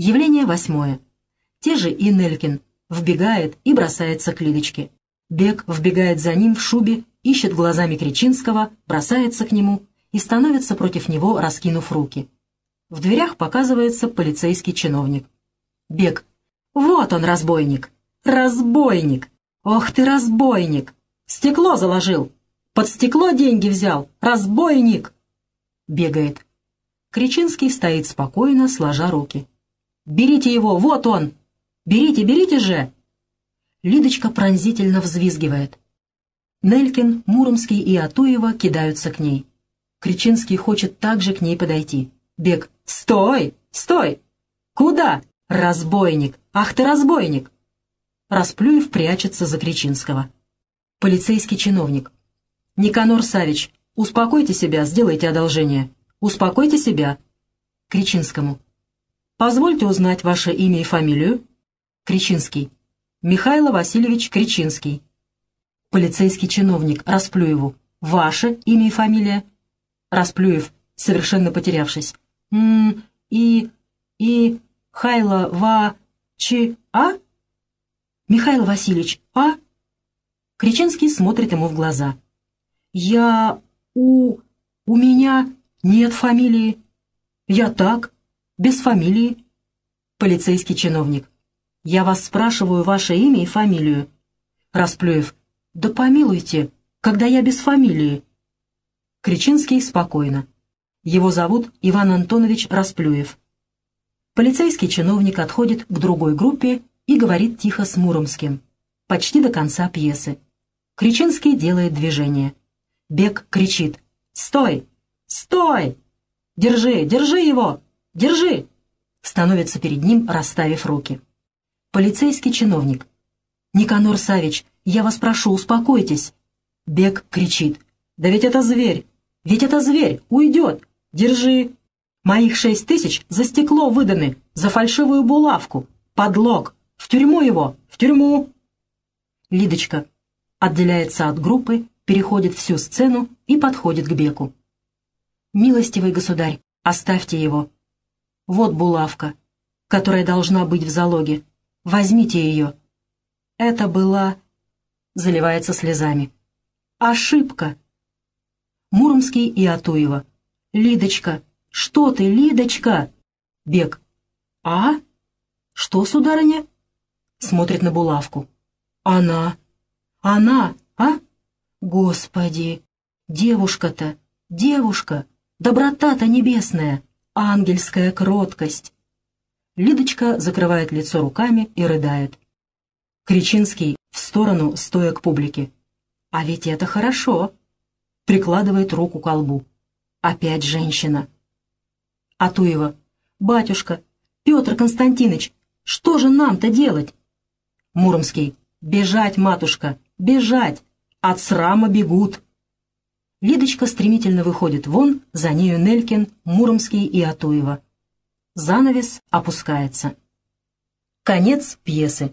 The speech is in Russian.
Явление восьмое. Те же и Нелькин вбегает и бросается к Лидочке. Бег вбегает за ним в шубе, ищет глазами Кричинского, бросается к нему и становится против него, раскинув руки. В дверях показывается полицейский чиновник. Бег. «Вот он, разбойник! Разбойник! Ох ты, разбойник! Стекло заложил! Под стекло деньги взял! Разбойник!» Бегает. Кричинский стоит спокойно, сложа руки. «Берите его, вот он! Берите, берите же!» Лидочка пронзительно взвизгивает. Нелькин, Муромский и Атуева кидаются к ней. Кричинский хочет также к ней подойти. Бег. «Стой! Стой! Куда? Разбойник! Ах ты разбойник!» Расплюев прячется за Кричинского. Полицейский чиновник. «Никанор Савич, успокойте себя, сделайте одолжение. Успокойте себя». Кричинскому. «Позвольте узнать ваше имя и фамилию». Кричинский. «Михаил Васильевич Кричинский». Полицейский чиновник Расплюеву. «Ваше имя и фамилия?» Расплюев, совершенно потерявшись. «М и... и... Хайла Ва... Чи... А?» «Михаил Васильевич, а?» Кричинский смотрит ему в глаза. «Я... у... у меня нет фамилии. Я так, без фамилии». Полицейский чиновник. «Я вас спрашиваю ваше имя и фамилию». Расплюев. «Да помилуйте, когда я без фамилии». Кричинский спокойно. Его зовут Иван Антонович Расплюев. Полицейский чиновник отходит к другой группе и говорит тихо с Муромским. Почти до конца пьесы. Кричинский делает движение. Бег кричит «Стой! Стой! Держи, держи его! Держи!» Становится перед ним, расставив руки. Полицейский чиновник. «Никанор Савич, я вас прошу, успокойтесь!» Бег кричит «Да ведь это зверь! Ведь это зверь! Уйдет! Держи! Моих шесть тысяч за стекло выданы, за фальшивую булавку! Подлог! В тюрьму его! В тюрьму!» Лидочка отделяется от группы, переходит всю сцену и подходит к Беку. «Милостивый государь, оставьте его. Вот булавка, которая должна быть в залоге. Возьмите ее». Это была... Заливается слезами. «Ошибка!» Муромский и Атуева. «Лидочка! Что ты, Лидочка?» Бег. «А? Что, сударыня?» Смотрит на булавку. «Она! Она! А? Господи! Девушка-то! Девушка! Доброта-то небесная! Ангельская кроткость!» Лидочка закрывает лицо руками и рыдает. Кричинский в сторону, стоя к публике. «А ведь это хорошо!» Прикладывает руку к колбу. Опять женщина. Атуева. «Батюшка, Петр Константинович, что же нам-то делать?» Муромский. «Бежать, матушка, бежать! От срама бегут!» Лидочка стремительно выходит вон, за нею Нелькин, Муромский и Атуева. Занавес опускается. Конец пьесы.